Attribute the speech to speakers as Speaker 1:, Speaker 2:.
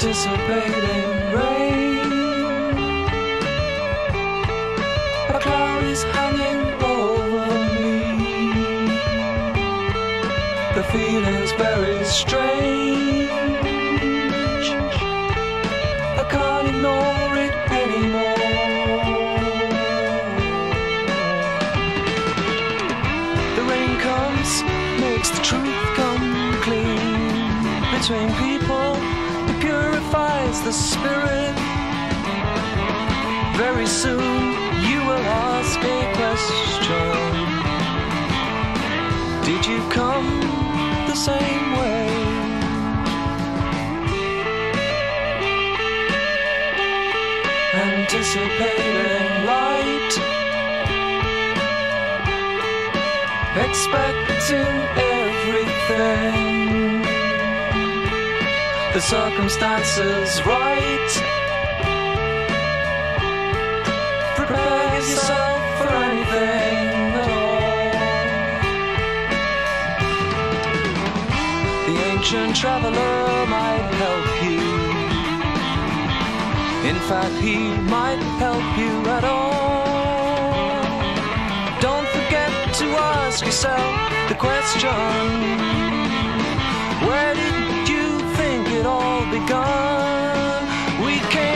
Speaker 1: anticipating rain. A cloud is hanging over me. The feeling's very strange. I can't ignore it anymore. The rain comes, makes the truth come clean between people. Purifies the spirit. Very soon you will ask a question. Did you come the same way? Anticipating light, expecting everything. The circumstances right. Prepare yourself for anything at all. The ancient traveler might help you. In fact, he might help you at all. Don't forget to ask yourself the question gone. We came.